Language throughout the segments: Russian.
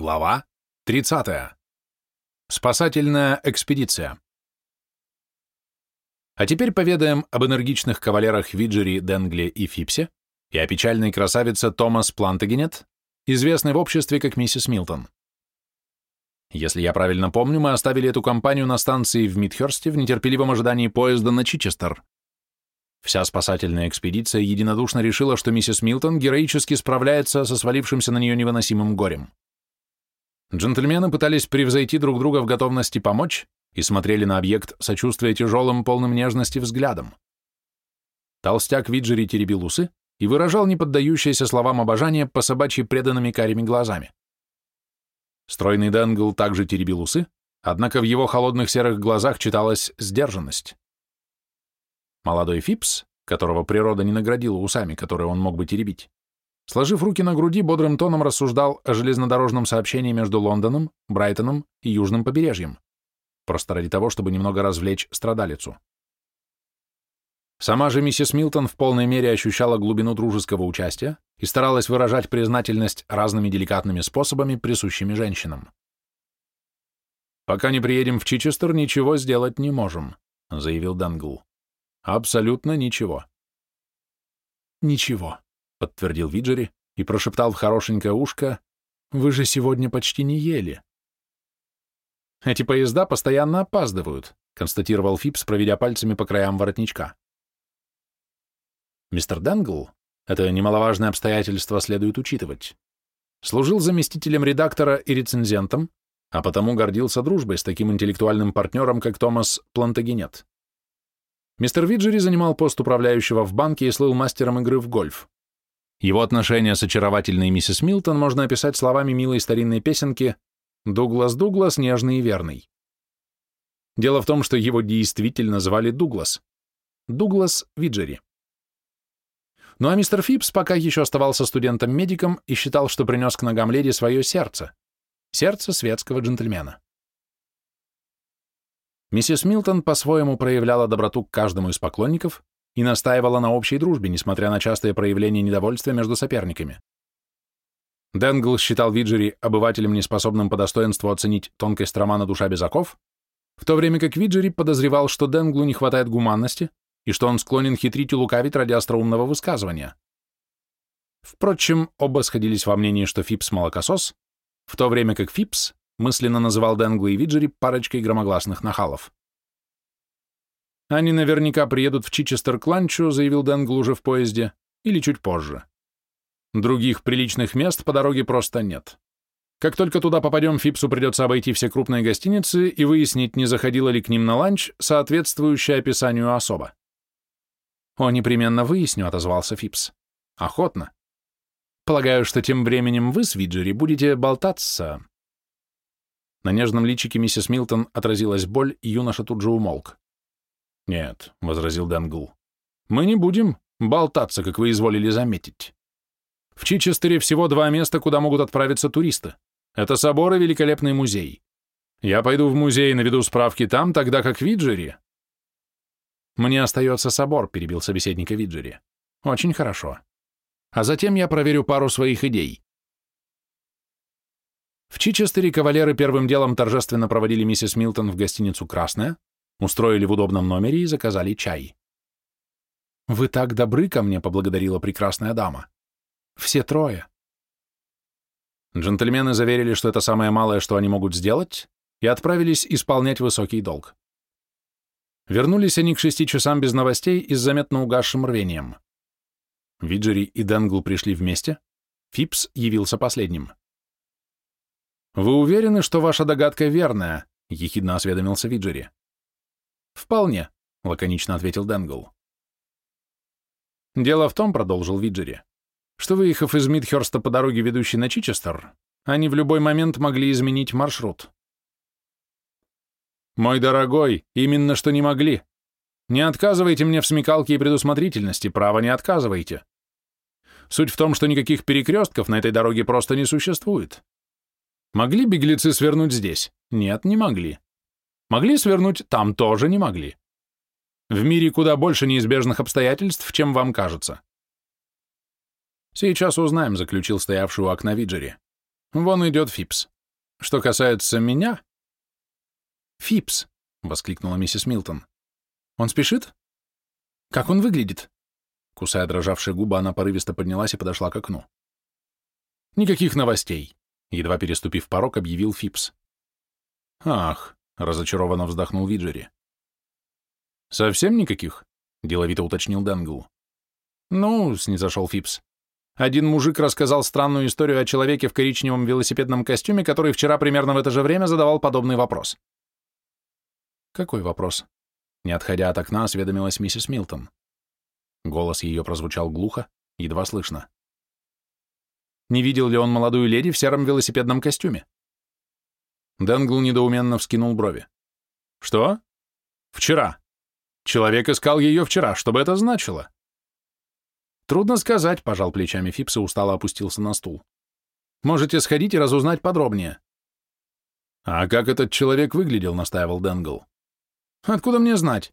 Глава 30. Спасательная экспедиция. А теперь поведаем об энергичных кавалерах Виджери, Денгле и Фипсе и о печальной красавице Томас Плантагенет, известной в обществе как миссис Милтон. Если я правильно помню, мы оставили эту компанию на станции в Мидхерсте в нетерпеливом ожидании поезда на Чичестер. Вся спасательная экспедиция единодушно решила, что миссис Милтон героически справляется со свалившимся на нее невыносимым горем. Джентльмены пытались превзойти друг друга в готовности помочь и смотрели на объект, сочувствуя тяжелым, полным нежности взглядом. Толстяк Виджери теребил усы и выражал неподдающееся словам обожание по собачьи преданными карими глазами. Стройный Денгл также теребил усы, однако в его холодных серых глазах читалась сдержанность. Молодой Фипс, которого природа не наградила усами, которые он мог бы теребить, Сложив руки на груди, бодрым тоном рассуждал о железнодорожном сообщении между Лондоном, Брайтоном и Южным побережьем, просто ради того, чтобы немного развлечь страдалицу. Сама же миссис Милтон в полной мере ощущала глубину дружеского участия и старалась выражать признательность разными деликатными способами, присущими женщинам. «Пока не приедем в Чичестер, ничего сделать не можем», — заявил Дангл. «Абсолютно ничего». «Ничего», подтвердил Виджери и прошептал в хорошенькое ушко, «Вы же сегодня почти не ели». «Эти поезда постоянно опаздывают», констатировал Фипс, проведя пальцами по краям воротничка. Мистер Денгл, это немаловажное обстоятельство следует учитывать, служил заместителем редактора и рецензентом, а потому гордился дружбой с таким интеллектуальным партнером, как Томас Плантагенет. Мистер Виджери занимал пост управляющего в банке и слыл мастером игры в гольф. Его отношения с очаровательной миссис Милтон можно описать словами милой старинной песенки «Дуглас, Дуглас, нежный и верный». Дело в том, что его действительно звали Дуглас. Дуглас Виджери. Ну а мистер Фипс пока еще оставался студентом-медиком и считал, что принес к ногам леди свое сердце. Сердце светского джентльмена. Миссис Милтон по-своему проявляла доброту к каждому из поклонников, и настаивала на общей дружбе, несмотря на частые проявления недовольства между соперниками. Денгл считал Виджери обывателем, неспособным по достоинству оценить тонкость романа «Душа без оков», в то время как Виджери подозревал, что Денглу не хватает гуманности и что он склонен хитрить и лукавить ради остроумного высказывания. Впрочем, оба сходились во мнении, что Фипс молокосос, в то время как Фипс мысленно называл Денгла и Виджери парочкой громогласных нахалов. Они наверняка приедут в Чичестер к заявил Денгл уже в поезде, или чуть позже. Других приличных мест по дороге просто нет. Как только туда попадем, Фипсу придется обойти все крупные гостиницы и выяснить, не заходила ли к ним на ланч соответствующая описанию особа. «О, непременно выясню», — отозвался Фипс. «Охотно. Полагаю, что тем временем вы с Виджери будете болтаться». На нежном личике миссис Милтон отразилась боль, и юноша тут же умолк. «Нет», — возразил Денгл, — «мы не будем болтаться, как вы изволили заметить. В Чичестере всего два места, куда могут отправиться туристы. Это собор и великолепный музей. Я пойду в музей и наведу справки там, тогда как в Виджере». «Мне остается собор», — перебил собеседника Виджери. «Очень хорошо. А затем я проверю пару своих идей». В Чичестере кавалеры первым делом торжественно проводили миссис Милтон в гостиницу «Красная», устроили в удобном номере и заказали чай. «Вы так добры ко мне», — поблагодарила прекрасная дама. «Все трое». Джентльмены заверили, что это самое малое, что они могут сделать, и отправились исполнять высокий долг. Вернулись они к шести часам без новостей и с заметно угасшим рвением. Виджери и Денгл пришли вместе, Фипс явился последним. «Вы уверены, что ваша догадка верная?» — ехидно осведомился Виджери. «Вполне», — лаконично ответил Денгл. «Дело в том», — продолжил Виджери, что, выехав из Мидхерста по дороге, ведущей на Чичестер, они в любой момент могли изменить маршрут. «Мой дорогой, именно что не могли. Не отказывайте мне в смекалке и предусмотрительности, право не отказывайте. Суть в том, что никаких перекрестков на этой дороге просто не существует. Могли беглецы свернуть здесь? Нет, не могли. Могли свернуть, там тоже не могли. В мире куда больше неизбежных обстоятельств, чем вам кажется. Сейчас узнаем, заключил стоявший у окна Виджери. Вон идет Фипс. Что касается меня... Фипс, воскликнула миссис Милтон. Он спешит? Как он выглядит? Кусая дрожавшие губы, она порывисто поднялась и подошла к окну. Никаких новостей, едва переступив порог, объявил Фипс. Ах, разочарованно вздохнул Виджери. Совсем никаких? Деловито уточнил Денгл. Ну, снизошел Фипс. Один мужик рассказал странную историю о человеке в коричневом велосипедном костюме, который вчера примерно в это же время задавал подобный вопрос. Какой вопрос? Не отходя от окна, осведомилась миссис Милтон. Голос ее прозвучал глухо, едва слышно. Не видел ли он молодую леди в сером велосипедном костюме? Денгл недоуменно вскинул брови. Что? Вчера. Человек искал ее вчера. Что бы это значило? Трудно сказать, пожал плечами Фипс и устало опустился на стул. Можете сходить и разузнать подробнее. А как этот человек выглядел, настаивал Денгл. Откуда мне знать?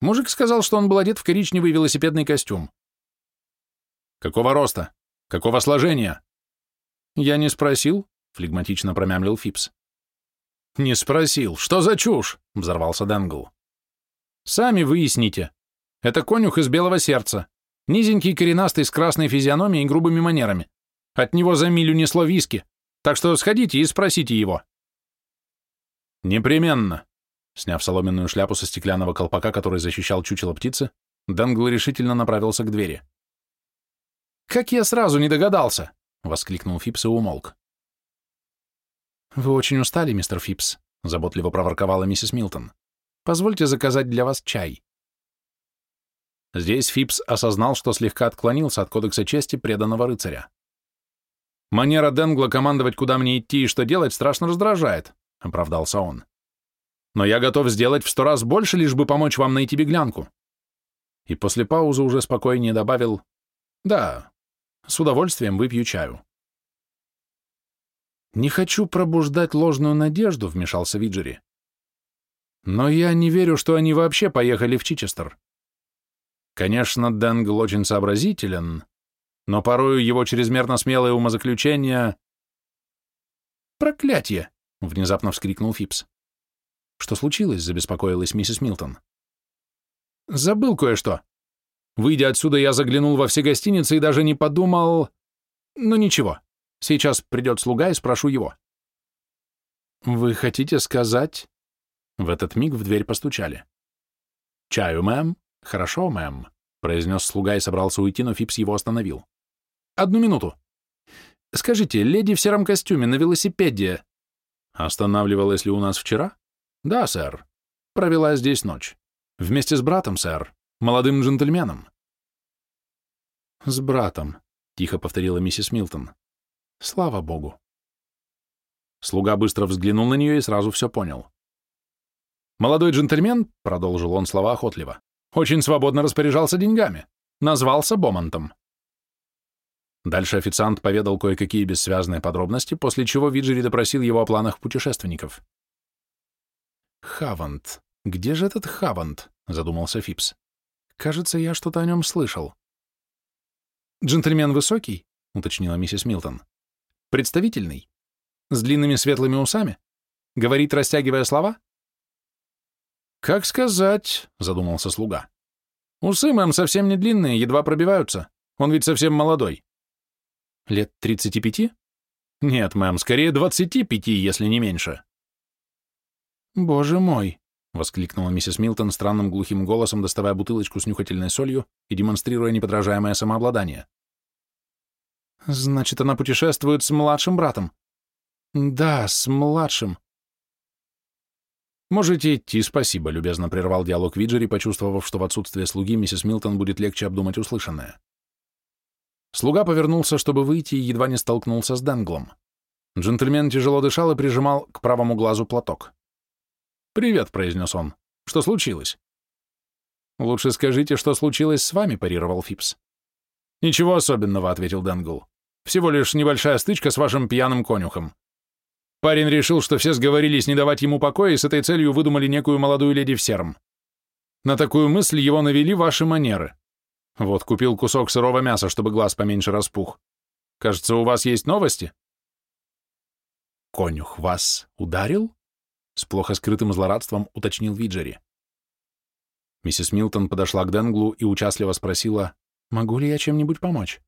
Мужик сказал, что он был одет в коричневый велосипедный костюм. Какого роста? Какого сложения? Я не спросил, флегматично промямлил Фипс. Не спросил. Что за чушь? Взорвался Денгл. Сами выясните. Это конюх из белого сердца. Низенький, коренастый, с красной физиономией и грубыми манерами. От него за милю несло виски, так что сходите и спросите его». «Непременно», — сняв соломенную шляпу со стеклянного колпака, который защищал чучело птицы, Дангл решительно направился к двери. «Как я сразу не догадался!» — воскликнул Фипс и умолк. «Вы очень устали, мистер Фипс», — заботливо проворковала миссис Милтон. «Позвольте заказать для вас чай». Здесь Фипс осознал, что слегка отклонился от кодекса чести преданного рыцаря. «Манера Денгла командовать, куда мне идти и что делать, страшно раздражает», — оправдался он. «Но я готов сделать в сто раз больше, лишь бы помочь вам найти беглянку». И после паузы уже спокойнее добавил «Да, с удовольствием выпью чаю». «Не хочу пробуждать ложную надежду», — вмешался Виджери. «Но я не верю, что они вообще поехали в Чичестер. Конечно, Денгл очень сообразителен, но порою его чрезмерно смелое умозаключение... «Проклятье!» — внезапно вскрикнул Фипс. «Что случилось?» — забеспокоилась миссис Милтон. «Забыл кое-что. Выйдя отсюда, я заглянул во все гостиницы и даже не подумал... Ну ничего, сейчас придет слуга и спрошу его». «Вы хотите сказать...» В этот миг в дверь постучали. «Чаю, мэм?» «Хорошо, мэм», — произнес слуга и собрался уйти, но Фипс его остановил. «Одну минуту. Скажите, леди в сером костюме на велосипеде...» «Останавливалась ли у нас вчера?» «Да, сэр. Провела здесь ночь. Вместе с братом, сэр, молодым джентльменом». «С братом», — тихо повторила миссис Милтон. «Слава богу». Слуга быстро взглянул на нее и сразу все понял. «Молодой джентльмен», — продолжил он слова охотливо, очень свободно распоряжался деньгами. Назвался Бомонтом. Дальше официант поведал кое-какие бессвязные подробности, после чего Виджери допросил его о планах путешественников. «Хавант. Где же этот Хавант?» — задумался Фипс. «Кажется, я что-то о нем слышал». «Джентльмен высокий?» — уточнила миссис Милтон. «Представительный? С длинными светлыми усами? Говорит, растягивая слова?» «Как сказать?» — задумался слуга. «Усы, мэм, совсем не длинные, едва пробиваются. Он ведь совсем молодой». «Лет тридцати пяти?» «Нет, мэм, скорее двадцати пяти, если не меньше». «Боже мой!» — воскликнула миссис Милтон странным глухим голосом, доставая бутылочку с нюхательной солью и демонстрируя неподражаемое самообладание. «Значит, она путешествует с младшим братом?» «Да, с младшим. «Можете идти, спасибо», — любезно прервал диалог Виджери, почувствовав, что в отсутствие слуги миссис Милтон будет легче обдумать услышанное. Слуга повернулся, чтобы выйти, и едва не столкнулся с Денглом. Джентльмен тяжело дышал и прижимал к правому глазу платок. «Привет», — произнес он. «Что случилось?» «Лучше скажите, что случилось с вами», — парировал Фипс. «Ничего особенного», — ответил Денгл. «Всего лишь небольшая стычка с вашим пьяным конюхом. Парень решил, что все сговорились не давать ему покоя и с этой целью выдумали некую молодую леди в сером. На такую мысль его навели ваши манеры. Вот, купил кусок сырого мяса, чтобы глаз поменьше распух. Кажется, у вас есть новости? конюх вас ударил?» С плохо скрытым злорадством уточнил Виджери. Миссис Милтон подошла к Денглу и участливо спросила, «Могу ли я чем-нибудь помочь?»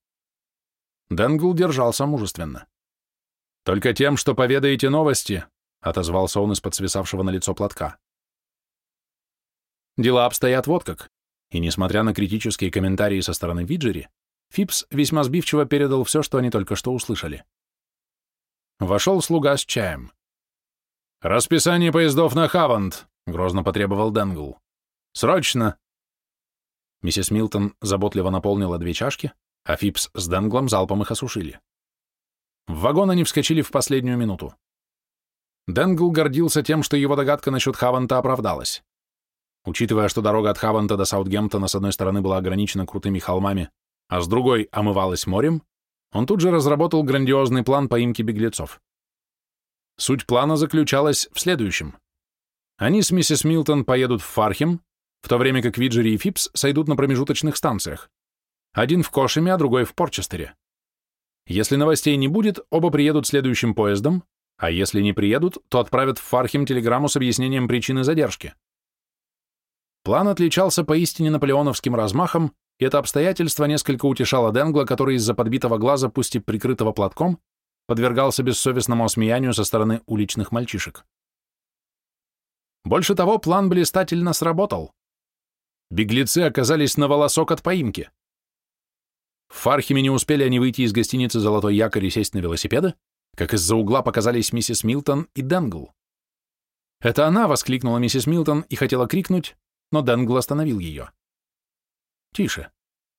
Денгл держался мужественно. «Только тем, что поведаете новости», — отозвался он из-под свисавшего на лицо платка. Дела обстоят вот как, и несмотря на критические комментарии со стороны Виджери, Фипс весьма сбивчиво передал все, что они только что услышали. Вошел слуга с чаем. «Расписание поездов на Хаванд», — грозно потребовал Денгл. «Срочно!» Миссис Милтон заботливо наполнила две чашки, а Фипс с Денглом залпом их осушили. В вагон они вскочили в последнюю минуту. Денгл гордился тем, что его догадка насчет Хаванта оправдалась. Учитывая, что дорога от Хаванта до Саутгемптона с одной стороны была ограничена крутыми холмами, а с другой омывалась морем, он тут же разработал грандиозный план поимки беглецов. Суть плана заключалась в следующем. Они с миссис Милтон поедут в Фархем, в то время как Виджери и Фипс сойдут на промежуточных станциях. Один в Кошеме, а другой в Порчестере. Если новостей не будет, оба приедут следующим поездом, а если не приедут, то отправят в Фархем телеграмму с объяснением причины задержки. План отличался поистине наполеоновским размахом, и это обстоятельство несколько утешало Денгла, который из-за подбитого глаза, пусть и прикрытого платком, подвергался бессовестному осмеянию со стороны уличных мальчишек. Больше того, план блистательно сработал. Беглецы оказались на волосок от поимки. В Фархиме не успели они выйти из гостиницы «Золотой якорь» и сесть на велосипеды, как из-за угла показались миссис Милтон и Денгл. Это она воскликнула миссис Милтон и хотела крикнуть, но Денгл остановил ее. «Тише».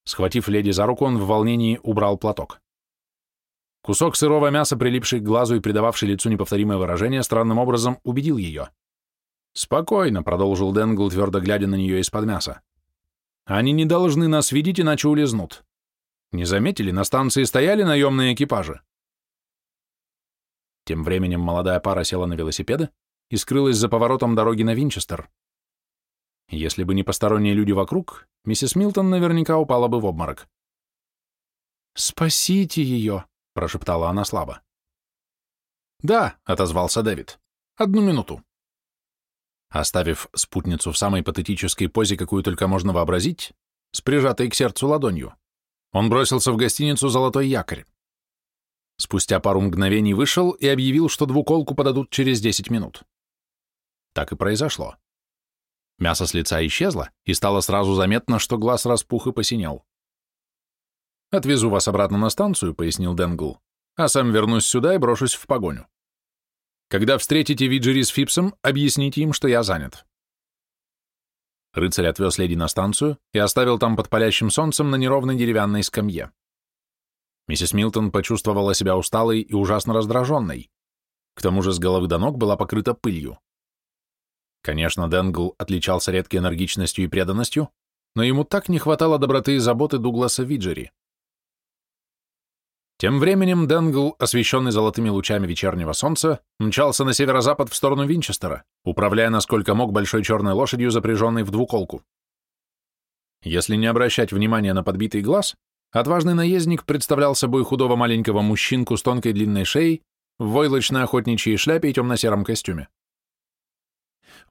Схватив леди за руку, он в волнении убрал платок. Кусок сырого мяса, прилипший к глазу и придававший лицу неповторимое выражение, странным образом убедил ее. «Спокойно», — продолжил Денгл, твердо глядя на нее из-под мяса. «Они не должны нас видеть, иначе улизнут. Не заметили, на станции стояли наемные экипажи?» Тем временем молодая пара села на велосипеды и скрылась за поворотом дороги на Винчестер. Если бы не посторонние люди вокруг, миссис Милтон наверняка упала бы в обморок. «Спасите ее!» — прошептала она слабо. «Да», — отозвался Дэвид. «Одну минуту». Оставив спутницу в самой патетической позе, какую только можно вообразить, с прижатой к сердцу ладонью, он бросился в гостиницу «Золотой якорь». Спустя пару мгновений вышел и объявил, что двуколку подадут через 10 минут. Так и произошло. Мясо с лица исчезло, и стало сразу заметно, что глаз распух и посинел. «Отвезу вас обратно на станцию», — пояснил Денгл, «а сам вернусь сюда и брошусь в погоню. Когда встретите Виджери с Фипсом, объясните им, что я занят». Рыцарь отвез леди на станцию и оставил там под палящим солнцем на неровной деревянной скамье. Миссис Милтон почувствовала себя усталой и ужасно раздраженной. К тому же с головы до ног была покрыта пылью. Конечно, Денгл отличался редкой энергичностью и преданностью, но ему так не хватало доброты и заботы Дугласа Виджери. Тем временем Денгл, освещенный золотыми лучами вечернего солнца, мчался на северо-запад в сторону Винчестера, управляя насколько мог большой черной лошадью, запряженной в двуколку. Если не обращать внимания на подбитый глаз, отважный наездник представлял собой худого маленького мужчинку с тонкой длинной шеей, в войлочной охотничьей шляпе и темно-сером костюме.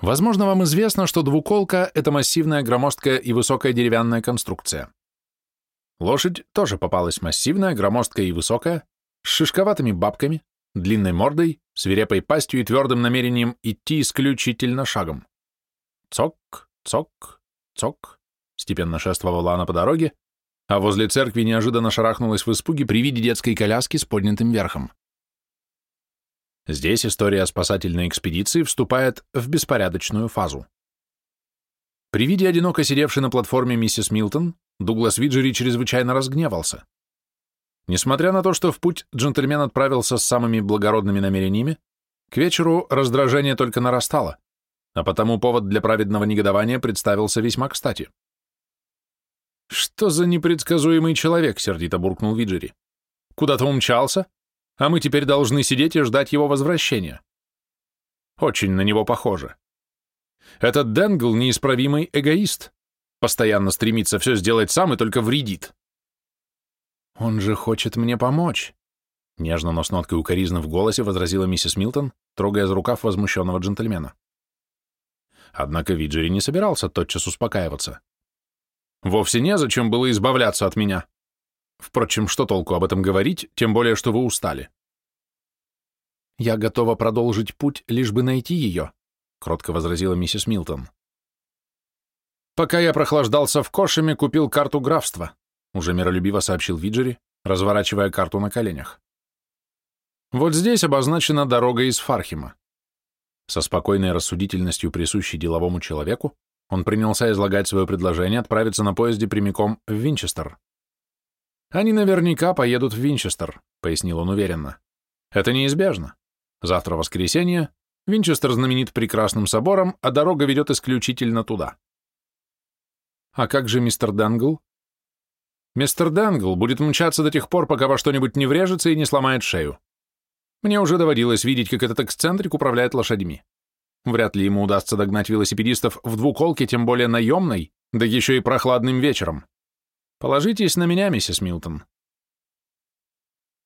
Возможно, вам известно, что двуколка — это массивная, громоздкая и высокая деревянная конструкция. Лошадь тоже попалась массивная, громоздкая и высокая, с шишковатыми бабками, длинной мордой, свирепой пастью и твердым намерением идти исключительно шагом. Цок, цок, цок, степенно шествовала она по дороге, а возле церкви неожиданно шарахнулась в испуге при виде детской коляски с поднятым верхом. Здесь история спасательной экспедиции вступает в беспорядочную фазу. При виде одиноко сидевшей на платформе миссис Милтон, Дуглас Виджери чрезвычайно разгневался. Несмотря на то, что в путь джентльмен отправился с самыми благородными намерениями, к вечеру раздражение только нарастало, а потому повод для праведного негодования представился весьма кстати. «Что за непредсказуемый человек?» — сердито буркнул Виджери. «Куда-то умчался, а мы теперь должны сидеть и ждать его возвращения. Очень на него похоже. Этот Денгл неисправимый эгоист, постоянно стремится все сделать сам и только вредит. Он же хочет мне помочь. Нежно, но с ноткой укоризны в голосе возразила миссис Милтон, трогая за рукав возмущенного джентльмена. Однако Виджери не собирался тотчас успокаиваться. «Вовсе незачем было избавляться от меня. Впрочем, что толку об этом говорить, тем более, что вы устали?» «Я готова продолжить путь, лишь бы найти ее», — кротко возразила миссис Милтон. «Пока я прохлаждался в Кошеме, купил карту графства», — уже миролюбиво сообщил Виджери, разворачивая карту на коленях. «Вот здесь обозначена дорога из Фархима. Со спокойной рассудительностью, присущей деловому человеку, он принялся излагать свое предложение отправиться на поезде прямиком в Винчестер. «Они наверняка поедут в Винчестер», — пояснил он уверенно. «Это неизбежно. Завтра воскресенье, Винчестер знаменит прекрасным собором, а дорога ведет исключительно туда». «А как же мистер Дангл?» «Мистер Дангл будет мчаться до тех пор, пока во что-нибудь не врежется и не сломает шею. Мне уже доводилось видеть, как этот эксцентрик управляет лошадьми. Вряд ли ему удастся догнать велосипедистов в двуколке, тем более наемной, да еще и прохладным вечером. Положитесь на меня, миссис Милтон.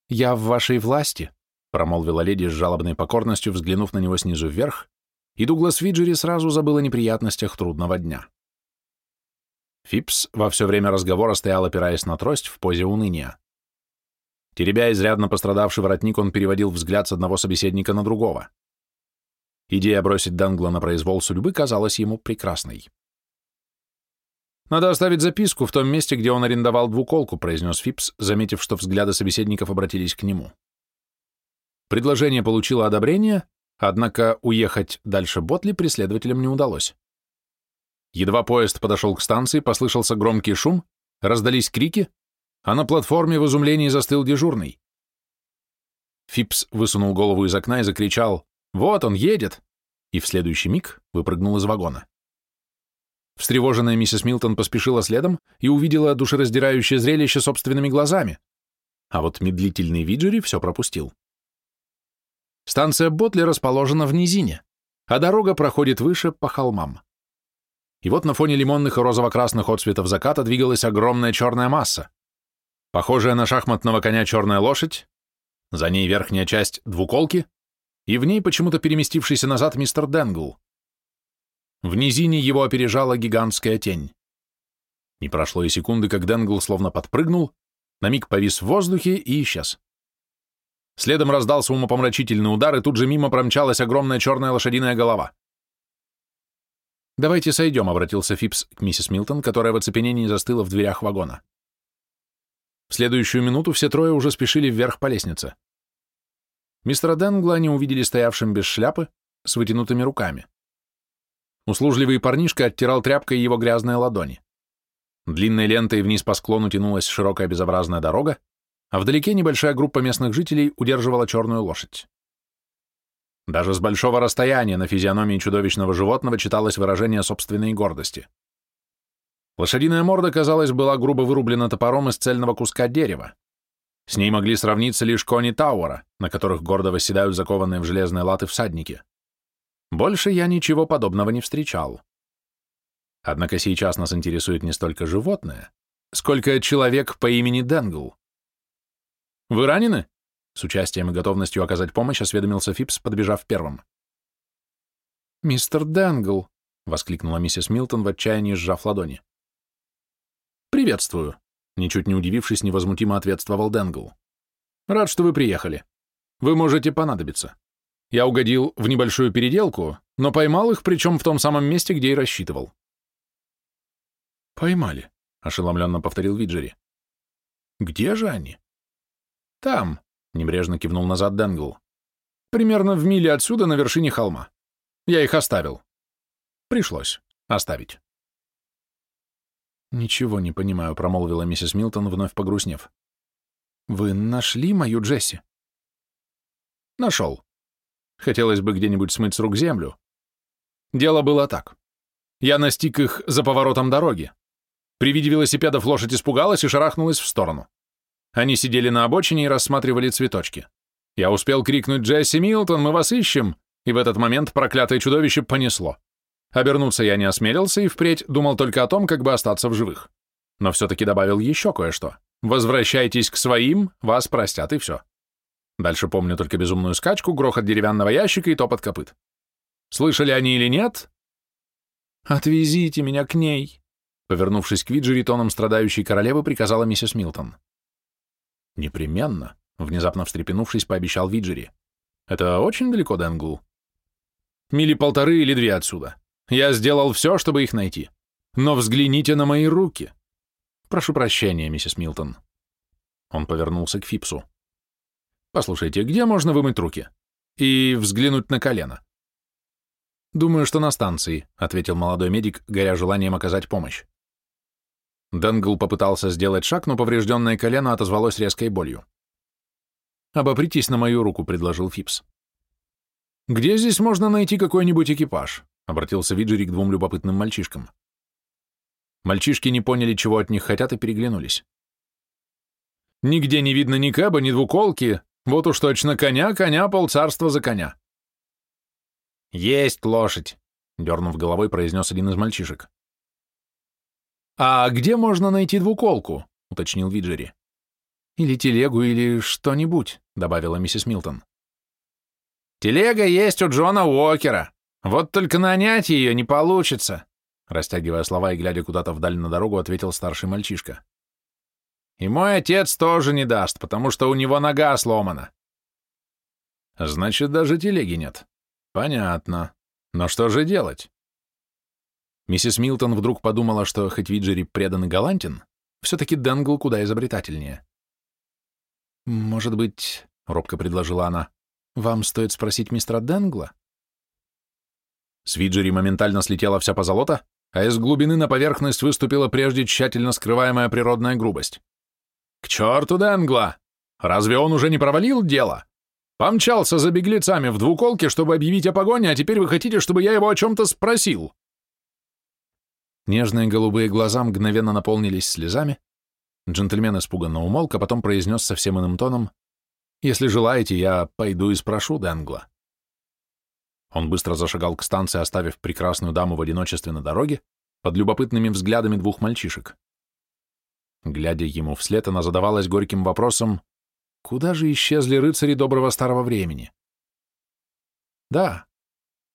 «Я в вашей власти», — промолвила леди с жалобной покорностью, взглянув на него снизу вверх, и Дуглас Виджери сразу забыл о неприятностях трудного дня. Фипс во все время разговора стоял, опираясь на трость в позе уныния. Теребя изрядно пострадавший воротник, он переводил взгляд с одного собеседника на другого. Идея бросить Дангла на произвол судьбы казалась ему прекрасной. «Надо оставить записку в том месте, где он арендовал двуколку», произнес Фипс, заметив, что взгляды собеседников обратились к нему. Предложение получило одобрение, однако уехать дальше Ботли преследователям не удалось. Едва поезд подошел к станции, послышался громкий шум, раздались крики, а на платформе в изумлении застыл дежурный. Фипс высунул голову из окна и закричал «Вот он, едет!» и в следующий миг выпрыгнул из вагона. Встревоженная миссис Милтон поспешила следом и увидела душераздирающее зрелище собственными глазами, а вот медлительный Виджери все пропустил. Станция Ботли расположена в низине, а дорога проходит выше по холмам. И вот на фоне лимонных и розово-красных отцветов заката двигалась огромная черная масса. Похожая на шахматного коня черная лошадь, за ней верхняя часть двуколки, и в ней почему-то переместившийся назад мистер Денгл. В низине его опережала гигантская тень. Не прошло и секунды, как Денгл словно подпрыгнул, на миг повис в воздухе и исчез. Следом раздался умопомрачительный удар, и тут же мимо промчалась огромная черная лошадиная голова. «Давайте сойдем», — обратился Фипс к миссис Милтон, которая в оцепенении застыла в дверях вагона. В следующую минуту все трое уже спешили вверх по лестнице. Мистера Денгла они увидели стоявшим без шляпы, с вытянутыми руками. Услужливый парнишка оттирал тряпкой его грязные ладони. Длинной лентой вниз по склону тянулась широкая безобразная дорога, а вдалеке небольшая группа местных жителей удерживала черную лошадь. Даже с большого расстояния на физиономии чудовищного животного читалось выражение собственной гордости. Лошадиная морда, казалось, была грубо вырублена топором из цельного куска дерева. С ней могли сравниться лишь кони Тауэра, на которых гордо восседают закованные в железные латы всадники. Больше я ничего подобного не встречал. Однако сейчас нас интересует не столько животное, сколько человек по имени Денгл. «Вы ранены?» С участием и готовностью оказать помощь осведомился Фипс, подбежав первым. «Мистер Денгл!» — воскликнула миссис Милтон в отчаянии, сжав ладони. «Приветствую», — ничуть не удивившись, невозмутимо ответствовал Денгл. «Рад, что вы приехали. Вы можете понадобиться. Я угодил в небольшую переделку, но поймал их, причем в том самом месте, где и рассчитывал». «Поймали», — ошеломленно повторил Виджери. «Где же они?» «Там», — небрежно кивнул назад Денгл. «Примерно в миле отсюда, на вершине холма. Я их оставил. Пришлось оставить». «Ничего не понимаю», — промолвила миссис Милтон, вновь погрустнев. «Вы нашли мою Джесси?» «Нашел. Хотелось бы где-нибудь смыть с рук землю. Дело было так. Я настиг их за поворотом дороги. При виде велосипедов лошадь испугалась и шарахнулась в сторону. Они сидели на обочине и рассматривали цветочки. Я успел крикнуть «Джесси Милтон, мы вас ищем!» и в этот момент проклятое чудовище понесло. Обернуться я не осмелился и впредь думал только о том, как бы остаться в живых. Но все-таки добавил еще кое-что. Возвращайтесь к своим, вас простят и все. Дальше помню только безумную скачку, грохот деревянного ящика и топот копыт. Слышали они или нет? «Отвезите меня к ней», — повернувшись к Виджери тоном страдающей королевы, приказала миссис Милтон. «Непременно», — внезапно встрепенувшись, пообещал Виджери. «Это очень далеко, Денгл?» «Мили полторы или две отсюда. Я сделал все, чтобы их найти. Но взгляните на мои руки. Прошу прощения, миссис Милтон. Он повернулся к Фипсу. Послушайте, где можно вымыть руки? И взглянуть на колено? Думаю, что на станции, ответил молодой медик, горя желанием оказать помощь. Денгл попытался сделать шаг, но поврежденное колено отозвалось резкой болью. «Обопритесь на мою руку», — предложил Фипс. «Где здесь можно найти какой-нибудь экипаж?» — обратился Виджери к двум любопытным мальчишкам. Мальчишки не поняли, чего от них хотят, и переглянулись. «Нигде не видно ни кэба, ни двуколки. Вот уж точно коня, коня, полцарства за коня». «Есть лошадь», — дернув головой, произнес один из мальчишек. «А где можно найти двуколку?» — уточнил Виджери. «Или телегу, или что-нибудь», — добавила миссис Милтон. «Телега есть у Джона Уокера. Вот только нанять ее не получится», Растягивая слова и глядя куда-то вдаль на дорогу, ответил старший мальчишка. «И мой отец тоже не даст, потому что у него нога сломана». «Значит, даже телеги нет. Понятно. Но что же делать?» Миссис Милтон вдруг подумала, что хоть Виджери предан и галантен, все-таки Денгл куда изобретательнее. «Может быть, — робко предложила она, — вам стоит спросить мистера Денгла?» С Виджери моментально слетела вся позолота, а из глубины на поверхность выступила прежде тщательно скрываемая природная грубость. «К черту Денгла! Разве он уже не провалил дело? Помчался за беглецами в двуколке, чтобы объявить о погоне, а теперь вы хотите, чтобы я его о чем-то спросил?» Нежные голубые глаза мгновенно наполнились слезами. Джентльмен испуганно умолк, а потом произнес совсем иным тоном, «Если желаете, я пойду и спрошу Денгла». Он быстро зашагал к станции, оставив прекрасную даму в одиночестве на дороге, под любопытными взглядами двух мальчишек. Глядя ему вслед, она задавалась горьким вопросом, куда же исчезли рыцари доброго старого времени? Да,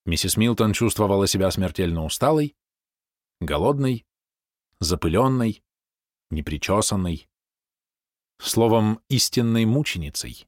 миссис Милтон чувствовала себя смертельно усталой, голодной, запыленной, непричесанной, словом, истинной мученицей.